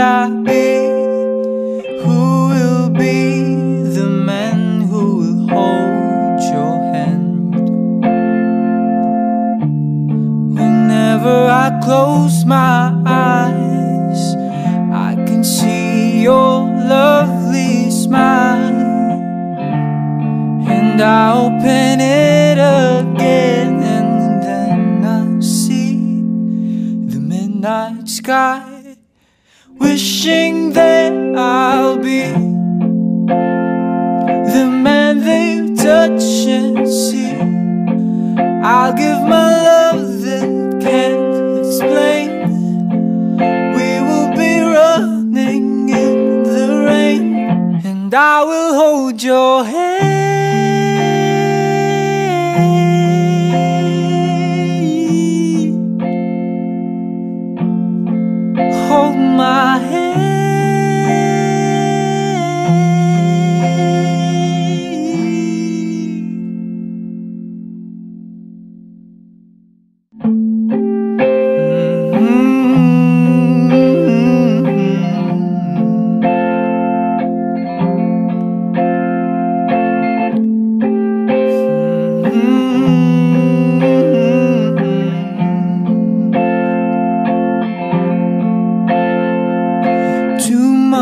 I be who will be the man who will hold your hand? Whenever I close my eyes, I can see your lovely smile. And I open it again, and then I see the midnight sky, wishing that I'll be the man you touch and see. I'll give my love that can't explain. We will be running in the rain, and I will hold your hand.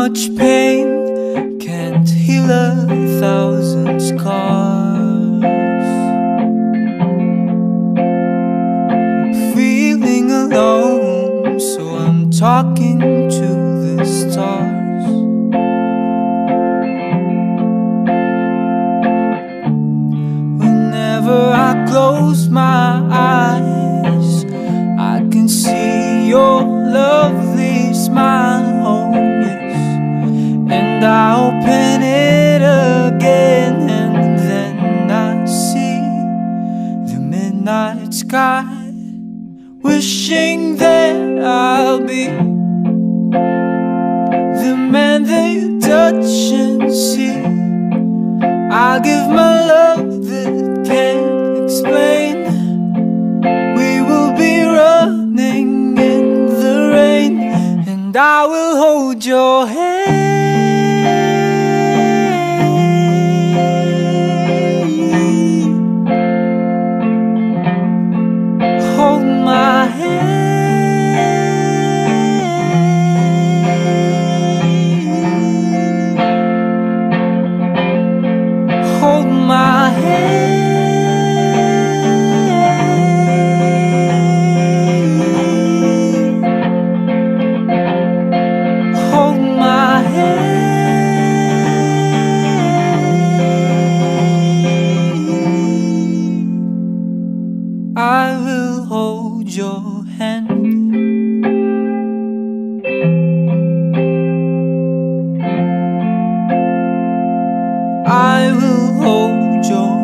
Much pain can't heal a thousand scars. Feeling alone, so I'm talking to the stars. I open it again, and then I see the midnight sky, wishing that I'll be the man that you touch and see. I'll give my love that can't explain. We will be running in the rain, and I will hold your hand. your hand. I will hold your